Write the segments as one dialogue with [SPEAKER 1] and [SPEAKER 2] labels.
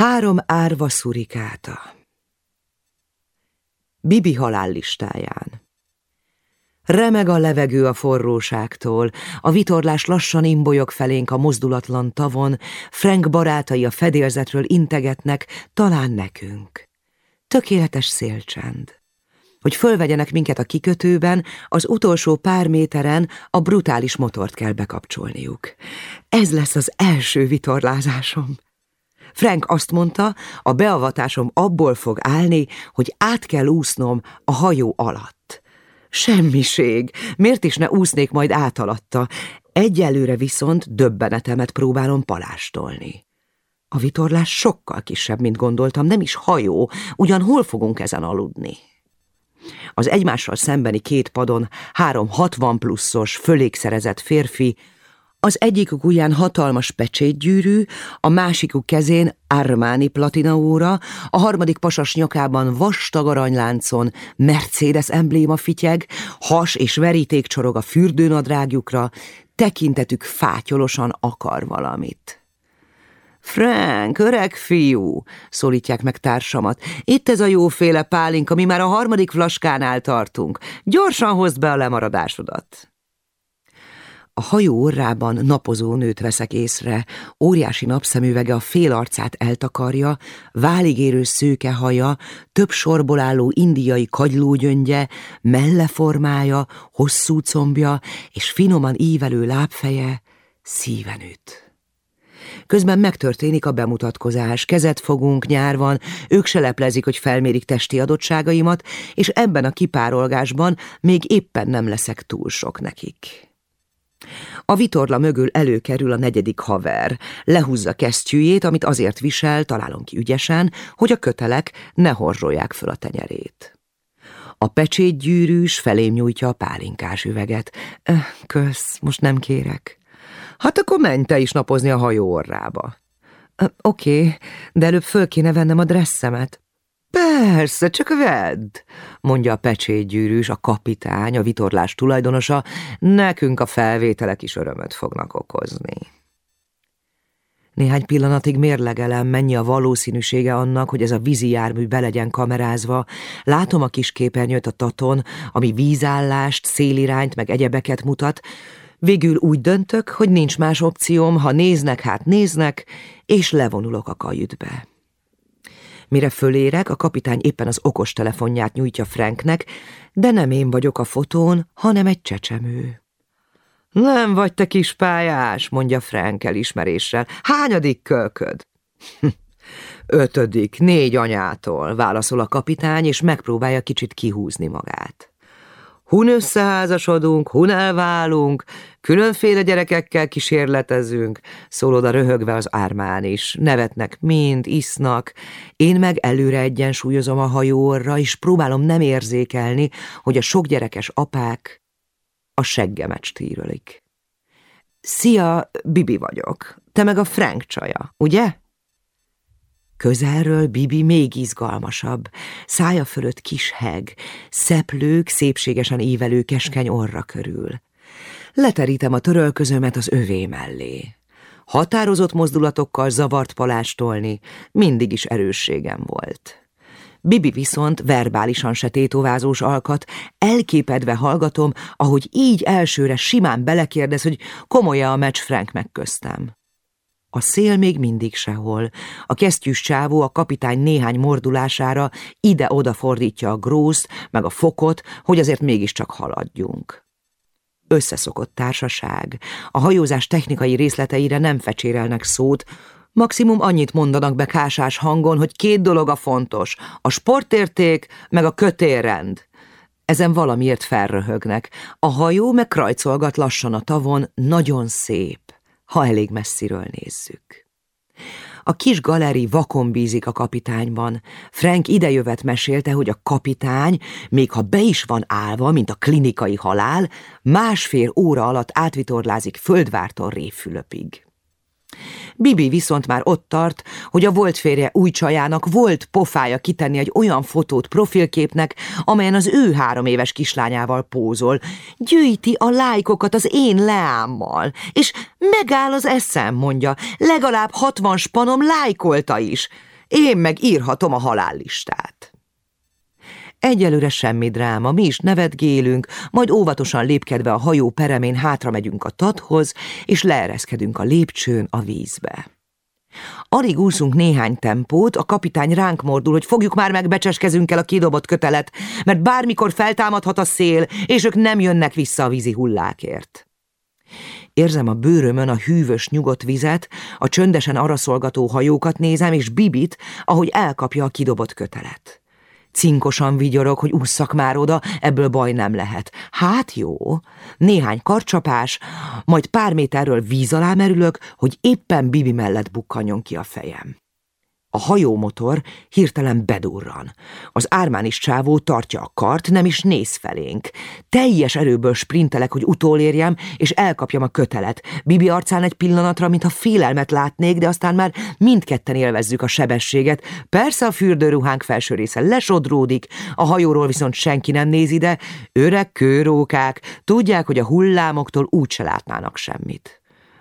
[SPEAKER 1] Három árva szurikáta. Bibi halállistáján. Remeg a levegő a forróságtól, a vitorlás lassan imbolyog felénk a mozdulatlan tavon, Frank barátai a fedélzetről integetnek, talán nekünk. Tökéletes szélcsend. Hogy fölvegyenek minket a kikötőben, az utolsó pár méteren a brutális motort kell bekapcsolniuk. Ez lesz az első vitorlázásom. Frank azt mondta, a beavatásom abból fog állni, hogy át kell úsznom a hajó alatt. Semmiség, miért is ne úsznék majd át alatta? Egyelőre viszont döbbenetemet próbálom palástolni. A vitorlás sokkal kisebb, mint gondoltam, nem is hajó, ugyan hol fogunk ezen aludni? Az egymással szembeni két padon három hatvan pluszos, fölékszerezett férfi az egyikük ujján hatalmas pecsétgyűrű, a másikuk kezén Armani platinaóra, a harmadik pasas nyakában vastag aranyláncon Mercedes embléma fityeg, has és veríték csorog a fürdőnadrágjukra, tekintetük fátyolosan akar valamit. Frank, öreg fiú, szólítják meg társamat. Itt ez a jóféle pálinka, mi már a harmadik flaskánál tartunk. Gyorsan hozd be a lemaradásodat. A hajó orrában napozó nőt veszek észre, óriási napszemüvege a fél arcát eltakarja, váligérő szőke haja, több sorból álló indiai kagylógyöngye, melleformája, hosszú combja és finoman ívelő lábfeje szíven. Közben megtörténik a bemutatkozás, kezet fogunk, nyár van, ők se leplezik, hogy felmérik testi adottságaimat, és ebben a kipárolgásban még éppen nem leszek túl sok nekik. A vitorla mögül előkerül a negyedik haver, lehúzza kesztyűjét, amit azért visel, találom ki ügyesen, hogy a kötelek ne horzsolják föl a tenyerét. A pecsétgyűrűs felém nyújtja a pálinkás üveget. Kösz, most nem kérek. Hát akkor menj te is napozni a hajó orrába. Oké, okay, de előbb föl kéne vennem a dresszemet. Persze, csak vedd, mondja a pecsétgyűrűs, a kapitány, a vitorlás tulajdonosa, nekünk a felvételek is örömöt fognak okozni. Néhány pillanatig mérlegelem, mennyi a valószínűsége annak, hogy ez a vízi jármű be kamerázva. Látom a kis képernyőt a taton, ami vízállást, szélirányt, meg egyebeket mutat. Végül úgy döntök, hogy nincs más opcióm, ha néznek, hát néznek, és levonulok a kajütbe. Mire fölérek, a kapitány éppen az okos telefonját nyújtja Franknek, de nem én vagyok a fotón, hanem egy csecsemő. Nem vagy te kis pályás, mondja Frank elismeréssel. Hányadik kölköd? Ötödik, négy anyától, válaszol a kapitány, és megpróbálja kicsit kihúzni magát. Hun összeházasodunk, hun elválunk, különféle gyerekekkel kísérletezünk, szól oda röhögve az ármán is. Nevetnek mind, isznak, én meg előre egyensúlyozom a hajóra, és próbálom nem érzékelni, hogy a sok gyerekes apák a seggemet stírölik. Szia, Bibi vagyok. Te meg a Frank csaja, ugye? Közelről Bibi még izgalmasabb, szája fölött kis szeplők szépségesen ívelő keskeny orra körül. Leterítem a törölközömet az övé mellé. Határozott mozdulatokkal zavart palástolni mindig is erősségem volt. Bibi viszont verbálisan se tétovázós alkat, elképedve hallgatom, ahogy így elsőre simán belekérdez, hogy komoly-e a meccs Frank megköztem. A szél még mindig sehol. A kesztyűs csávó a kapitány néhány mordulására ide-oda fordítja a grószt, meg a fokot, hogy azért mégiscsak haladjunk. Összeszokott társaság. A hajózás technikai részleteire nem fecsérelnek szót, maximum annyit mondanak be kásás hangon, hogy két dolog a fontos, a sportérték meg a kötélrend. Ezen valamiért felröhögnek. A hajó meg lassan a tavon, nagyon szép ha elég messziről nézzük. A kis galeri vakon bízik a kapitányban. Frank idejövet mesélte, hogy a kapitány, még ha be is van állva, mint a klinikai halál, másfél óra alatt átvitorlázik Földvártól Réfülöpig. Bibi viszont már ott tart, hogy a volt férje új csajának volt pofája kitenni egy olyan fotót profilképnek, amelyen az ő három éves kislányával pózol. Gyűjti a lájkokat az én leámmal, és megáll az eszem, mondja, legalább hatvan spanom lájkolta is. Én meg írhatom a halállistát. Egyelőre semmi dráma, mi is nevetgélünk, majd óvatosan lépkedve a hajó peremén hátra megyünk a tathoz, és leereszkedünk a lépcsőn a vízbe. Alig úszunk néhány tempót, a kapitány ránk mordul, hogy fogjuk már meg, becseskezünk el a kidobott kötelet, mert bármikor feltámadhat a szél, és ők nem jönnek vissza a vízi hullákért. Érzem a bőrömön a hűvös, nyugodt vizet, a csöndesen araszolgató hajókat nézem, és Bibit, ahogy elkapja a kidobott kötelet. Cinkosan vigyorog, hogy ússzak már oda, ebből baj nem lehet. Hát jó, néhány karcsapás, majd pár méterről víz alá merülök, hogy éppen Bibi mellett bukkanjon ki a fejem. A hajómotor hirtelen bedurran. Az ármánis csávó tartja a kart, nem is néz felénk. Teljes erőből sprintelek, hogy utolérjem, és elkapjam a kötelet. Bibi arcán egy pillanatra, mintha félelmet látnék, de aztán már mindketten élvezzük a sebességet. Persze a fürdőruhánk felső része lesodródik, a hajóról viszont senki nem néz ide. Öreg kőrókák, tudják, hogy a hullámoktól úgyse látnának semmit.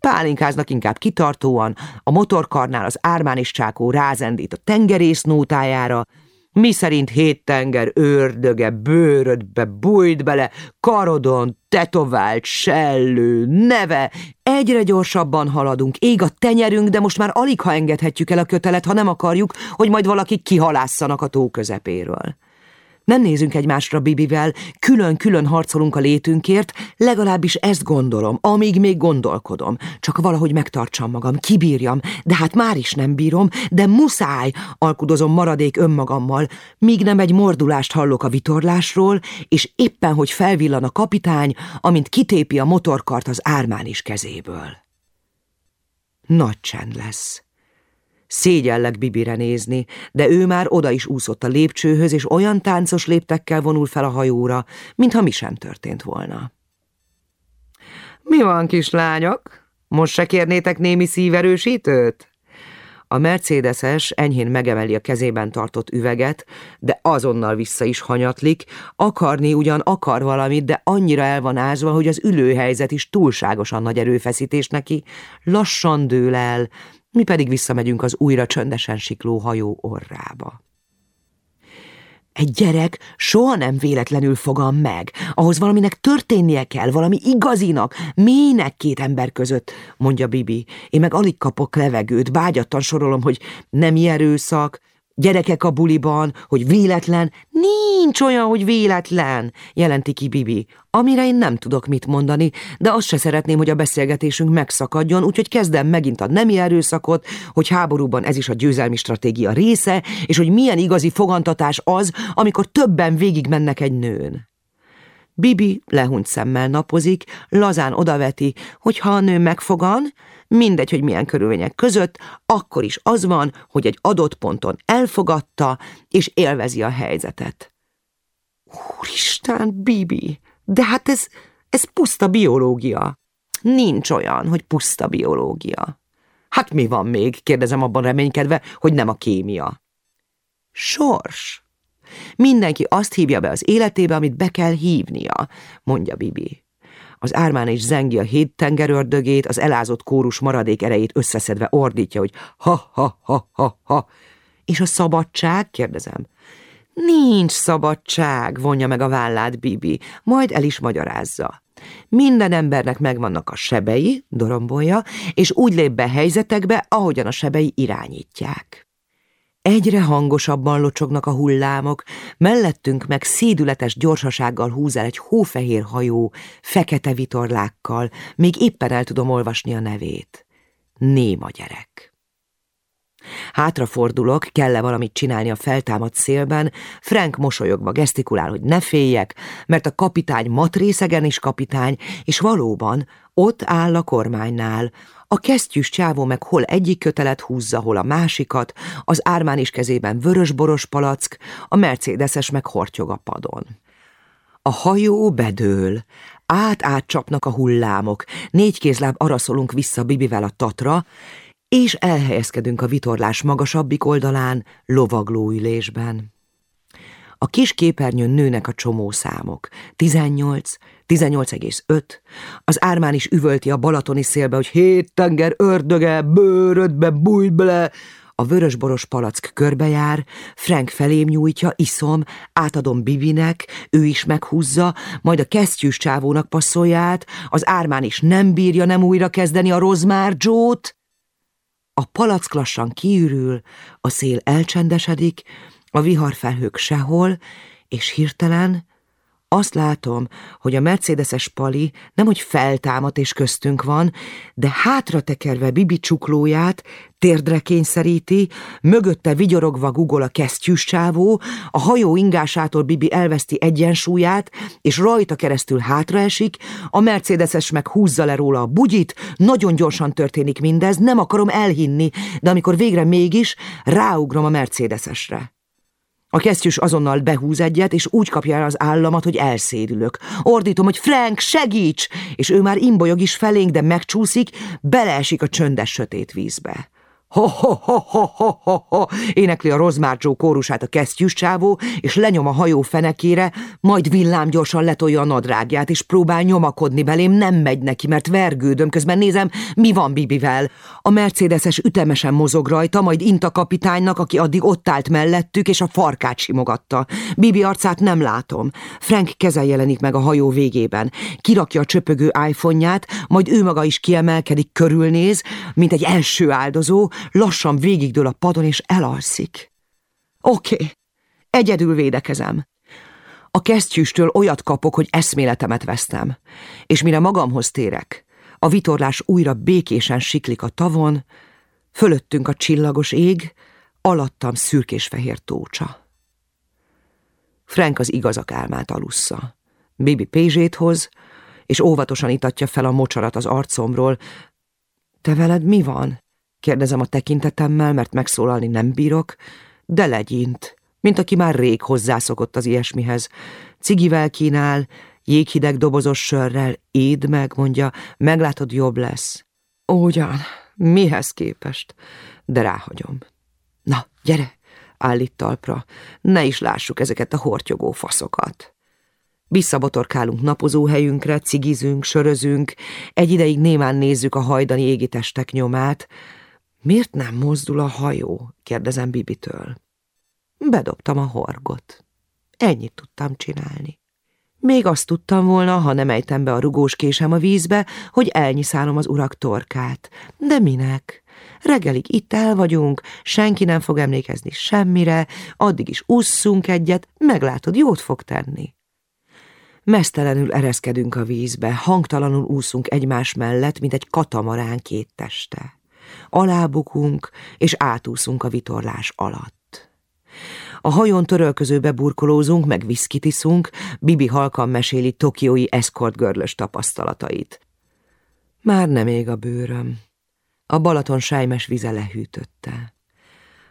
[SPEAKER 1] Pálinkáznak inkább kitartóan, a motorkarnál az ármán is csákó rázendít a tengerész nótájára, mi szerint hét tenger ördöge bőrödbe bújt bele, karodon, tetovált, sellő, neve. Egyre gyorsabban haladunk, ég a tenyerünk, de most már alig ha engedhetjük el a kötelet, ha nem akarjuk, hogy majd valaki kihalásszanak a tó közepéről. Nem nézünk egymásra Bibivel, külön-külön harcolunk a létünkért, legalábbis ezt gondolom, amíg még gondolkodom. Csak valahogy megtartsam magam, kibírjam, de hát már is nem bírom, de muszáj, alkudozom maradék önmagammal, míg nem egy mordulást hallok a vitorlásról, és éppen, hogy felvillan a kapitány, amint kitépi a motorkart az ármánis kezéből. Nagy csend lesz. Szégyellek Bibire nézni, de ő már oda is úszott a lépcsőhöz, és olyan táncos léptekkel vonul fel a hajóra, mintha mi sem történt volna. Mi van, kislányok? Most se kérnétek némi szíverősítőt? A Mercedeses enyhén megemeli a kezében tartott üveget, de azonnal vissza is hanyatlik, akarni ugyan akar valamit, de annyira el van ázva, hogy az ülőhelyzet is túlságosan nagy erőfeszítés neki, lassan dől el, mi pedig visszamegyünk az újra csöndesen sikló hajó orrába. Egy gyerek soha nem véletlenül fogam meg. Ahhoz valaminek történnie kell, valami igazinak, mélynek két ember között, mondja Bibi. Én meg alig kapok levegőt, bágyattan sorolom, hogy nem erőszak, Gyerekek a buliban, hogy véletlen, nincs olyan, hogy véletlen, jelenti ki Bibi, amire én nem tudok mit mondani, de azt se szeretném, hogy a beszélgetésünk megszakadjon, úgyhogy kezdem megint a nemi erőszakot, hogy háborúban ez is a győzelmi stratégia része, és hogy milyen igazi fogantatás az, amikor többen végigmennek egy nőn. Bibi lehunyt szemmel napozik, lazán odaveti, hogy ha a nő megfogan, mindegy, hogy milyen körülmények között, akkor is az van, hogy egy adott ponton elfogadta, és élvezi a helyzetet. Úristen, Bibi, de hát ez, ez puszta biológia. Nincs olyan, hogy puszta biológia. Hát mi van még? kérdezem abban reménykedve, hogy nem a kémia. Sors. Mindenki azt hívja be az életébe, amit be kell hívnia, mondja Bibi. Az ármán és zengi a hét tengerördögét, az elázott kórus maradék erejét összeszedve ordítja, hogy ha-ha-ha-ha-ha. És a szabadság? kérdezem. Nincs szabadság, vonja meg a vállát Bibi, majd el is magyarázza. Minden embernek megvannak a sebei, dorombolja, és úgy lép be helyzetekbe, ahogyan a sebei irányítják. Egyre hangosabban locsognak a hullámok, mellettünk meg szédületes gyorsasággal húz el egy hófehér hajó, fekete vitorlákkal, még éppen el tudom olvasni a nevét. Néma gyerek. Hátrafordulok, kell-e valamit csinálni a feltámadt szélben, Frank mosolyogva gesztikulál, hogy ne féljek, mert a kapitány matrészegen is kapitány, és valóban ott áll a kormánynál, a kesztyűs csávó meg hol egyik kötelet húzza, hol a másikat, az ármán is kezében vörös-boros palack, a mercedeses meg hortyog a padon. A hajó bedől, át-át csapnak a hullámok, négy kézláb araszolunk vissza Bibivel a tatra, és elhelyezkedünk a vitorlás magasabbik oldalán, lovaglóülésben. A kis képernyőn nőnek a csomószámok. 18, 18,5. Az ármán is üvölti a balatoni szélbe, hogy hét tenger ördöge, bőrödbe bújj bele. A vörösboros palack körbejár, Frank felém nyújtja, iszom, átadom Bibinek, ő is meghúzza, majd a kesztyűs csávónak passzolja az ármán is nem bírja nem újra kezdeni a rozmár. A palack lassan kiürül, a szél elcsendesedik, a viharfelhők sehol, és hirtelen azt látom, hogy a mercedeses pali nemhogy feltámad és köztünk van, de hátra tekerve Bibi csuklóját, térdre kényszeríti, mögötte vigyorogva gugol a kesztyűs csávó, a hajó ingásától Bibi elveszti egyensúlyát, és rajta keresztül hátraesik, a mercedeses meg húzza le róla a bugyit, nagyon gyorsan történik mindez, nem akarom elhinni, de amikor végre mégis, ráugrom a mercedesesre. A kesztyűs azonnal behúz egyet, és úgy kapja el az államat, hogy elszédülök. Ordítom, hogy Frank, segíts! És ő már imbolyog is felénk, de megcsúszik, beleesik a csöndes sötét vízbe. Ha-ha-ha-ha-ha-ha, énekli a rozmárcsó kórusát a kesztyűs csávó, és lenyom a hajó fenekére, majd villám gyorsan letolja a nadrágját, és próbál nyomakodni belém, nem megy neki, mert vergődöm, közben nézem, mi van Bibivel. A mercedeses ütemesen mozog rajta, majd int a kapitánynak, aki addig ott állt mellettük, és a farkát simogatta. Bibi arcát nem látom. Frank keze jelenik meg a hajó végében. Kirakja a csöpögő iPhone-ját, majd ő maga is kiemelkedik, körülnéz, mint egy első áldozó, lassan végigdől a padon és elalszik. Oké, okay. egyedül védekezem. A kesztyűstől olyat kapok, hogy eszméletemet vesztem, és mire magamhoz térek, a vitorlás újra békésen siklik a tavon, fölöttünk a csillagos ég, alattam szürkés-fehér tócsa. Frank az igazak álmát alussza. Bibi Pézsét hoz, és óvatosan itatja fel a mocsarat az arcomról. Te veled mi van? Kérdezem a tekintetemmel, mert megszólalni nem bírok, de legyint, mint aki már rég hozzászokott az ilyesmihez. Cigivel kínál, jéghideg dobozos sörrel, éd meg, mondja, meglátod, jobb lesz. Ugyan, mihez képest? De ráhagyom. Na, gyere, állít talpra, ne is lássuk ezeket a hortyogó faszokat. Visszabotorkálunk napozóhelyünkre, cigizünk, sörözünk, egy ideig némán nézzük a hajdani égitestek nyomát, Miért nem mozdul a hajó? kérdezem Bibitől. Bedobtam a horgot. Ennyit tudtam csinálni. Még azt tudtam volna, ha nem ejtem be a rugós késem a vízbe, hogy elnyiszálom az urak torkát. De minek? Reggelig itt el vagyunk, senki nem fog emlékezni semmire, addig is ússzunk egyet, meglátod, jót fog tenni. Mesztelenül ereszkedünk a vízbe, hangtalanul úszunk egymás mellett, mint egy katamarán két teste alábukunk és átúszunk a vitorlás alatt. A hajón törölközőbe burkolózunk, meg viszkit iszunk, Bibi halkan meséli tokiói görlös tapasztalatait. Már nem ég a bőröm. A Balaton sájmes vize lehűtötte.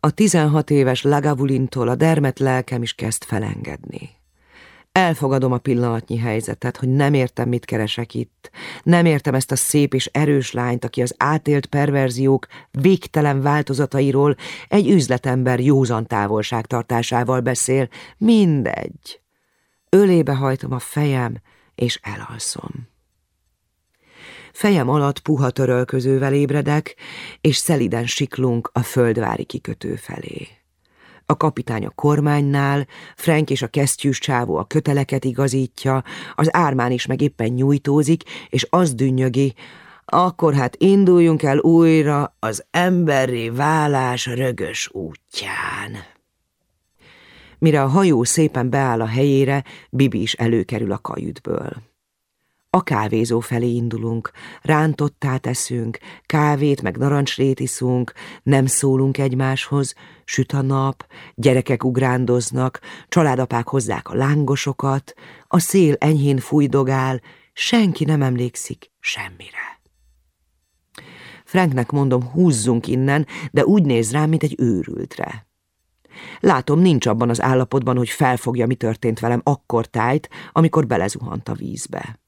[SPEAKER 1] A tizenhat éves Lagavulintól a dermet lelkem is kezd felengedni. Elfogadom a pillanatnyi helyzetet, hogy nem értem, mit keresek itt. Nem értem ezt a szép és erős lányt, aki az átélt perverziók végtelen változatairól egy üzletember józan távolságtartásával beszél. Mindegy. Ölébe hajtom a fejem, és elalszom. Fejem alatt puha törölközővel ébredek, és szeliden siklunk a földvári kikötő felé. A kapitány a kormánynál, Frank és a kesztyűs csávó a köteleket igazítja, az ármán is meg éppen nyújtózik, és az dünnyögi, akkor hát induljunk el újra az emberré válás rögös útján. Mire a hajó szépen beáll a helyére, Bibi is előkerül a kajütből. A kávézó felé indulunk, rántottát eszünk, kávét meg narancsrét iszunk, nem szólunk egymáshoz, süt a nap, gyerekek ugrándoznak, családapák hozzák a lángosokat, a szél enyhén fújdogál, senki nem emlékszik semmire. Franknek mondom, húzzunk innen, de úgy néz rám, mint egy őrültre. Látom, nincs abban az állapotban, hogy felfogja, mi történt velem akkor tájt, amikor belezuhant a vízbe.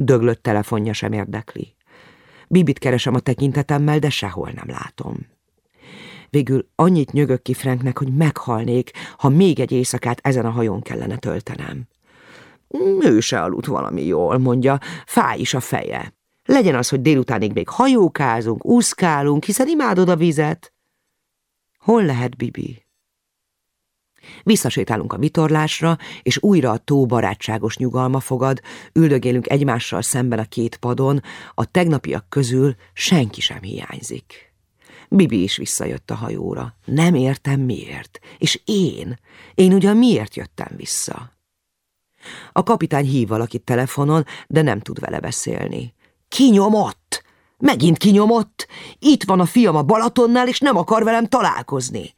[SPEAKER 1] Döglött telefonja sem érdekli. Bibit keresem a tekintetemmel, de sehol nem látom. Végül annyit nyögök ki Franknek, hogy meghalnék, ha még egy éjszakát ezen a hajón kellene töltenem. Ő se aludt valami jól, mondja, fáj is a feje. Legyen az, hogy délutánig még hajókázunk, úszkálunk, hiszen imádod a vizet. Hol lehet Bibi? Visszasétálunk a vitorlásra, és újra a tó barátságos nyugalma fogad, üldögélünk egymással szemben a két padon, a tegnapiak közül senki sem hiányzik. Bibi is visszajött a hajóra. Nem értem miért. És én? Én ugyan miért jöttem vissza? A kapitány hív valakit telefonon, de nem tud vele beszélni. Kinyomott! Megint kinyomott! Itt van a fiam a Balatonnál, és nem akar velem találkozni.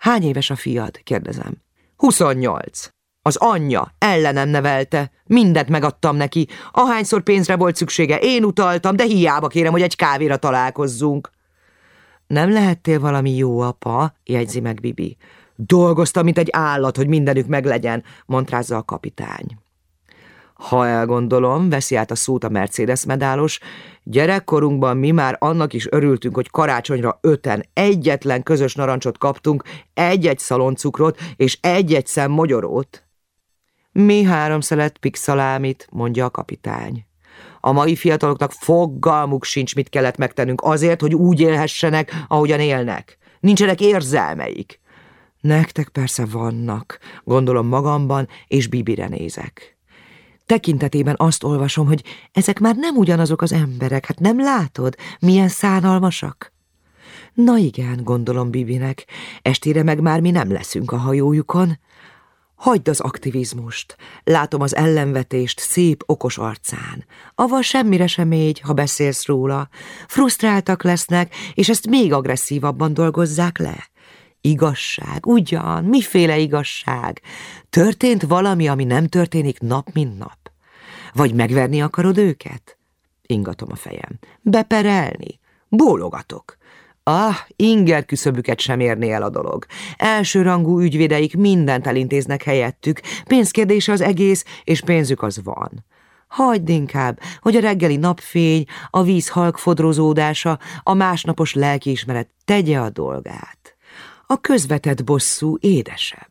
[SPEAKER 1] Hány éves a fiad? kérdezem. Huszonnyolc. Az anyja ellenem nevelte, mindent megadtam neki. Ahányszor pénzre volt szüksége, én utaltam, de hiába kérem, hogy egy kávéra találkozzunk. Nem lehettél valami jó apa, jegyzi meg Bibi. Dolgoztam, mint egy állat, hogy mindenük meglegyen, montrázza a kapitány. Ha elgondolom, veszi át a szót a Mercedes medálos, gyerekkorunkban mi már annak is örültünk, hogy karácsonyra öten egyetlen közös narancsot kaptunk, egy-egy szaloncukrot és egy-egy szem mogyorót. Mi három szelet pixalámit, mondja a kapitány. A mai fiataloknak fogalmuk sincs, mit kellett megtennünk azért, hogy úgy élhessenek, ahogyan élnek. Nincsenek érzelmeik. Nektek persze vannak, gondolom magamban, és Bibire nézek. Tekintetében azt olvasom, hogy ezek már nem ugyanazok az emberek, hát nem látod, milyen szánalmasak? Na igen, gondolom Bibinek, estére meg már mi nem leszünk a hajójukon. Hagyd az aktivizmust, látom az ellenvetést szép, okos arcán. Ava semmire sem égy, ha beszélsz róla. Frusztráltak lesznek, és ezt még agresszívabban dolgozzák le. Igazság, ugyan, miféle igazság? Történt valami, ami nem történik nap, mint nap? Vagy megverni akarod őket? Ingatom a fejem. Beperelni? Bólogatok. Ah, inger küszöbüket sem érné el a dolog. Elsőrangú ügyvédeik mindent elintéznek helyettük, pénzkérdése az egész, és pénzük az van. Hagyd inkább, hogy a reggeli napfény, a víz halk fodrozódása, a másnapos lelkiismeret tegye a dolgát. A közvetett bosszú édesebb.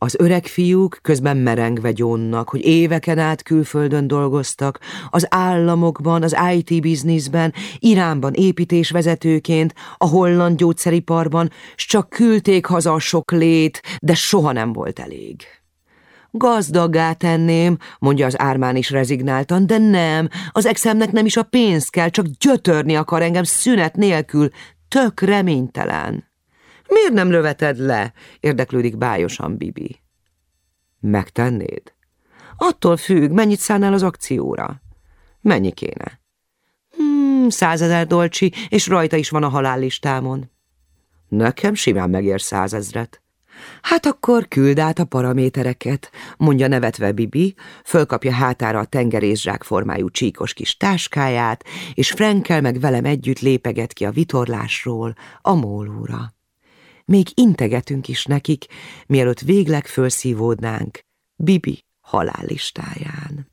[SPEAKER 1] Az öreg fiúk közben merengve gyónnak, hogy éveken át külföldön dolgoztak, az államokban, az IT bizniszben, Iránban építésvezetőként, a holland gyógyszeriparban, s csak küldték haza a sok lét, de soha nem volt elég. Gazdaggá tenném, mondja az ármán is rezignáltan, de nem, az exemnek nem is a pénz kell, csak gyötörni akar engem szünet nélkül, tök reménytelen. Miért nem löveted le? érdeklődik bájosan Bibi. Megtennéd? Attól függ, mennyit szánnál az akcióra. Mennyi kéne? Hmm, százezer dolcsi, és rajta is van a halállistámon. Nekem simán megér százezret. Hát akkor küld át a paramétereket, mondja nevetve Bibi, fölkapja hátára a tengerészsák formájú csíkos kis táskáját, és Frankel meg velem együtt lépeget ki a vitorlásról a mólóra. Még integetünk is nekik, mielőtt végleg fölszívódnánk Bibi halállistáján.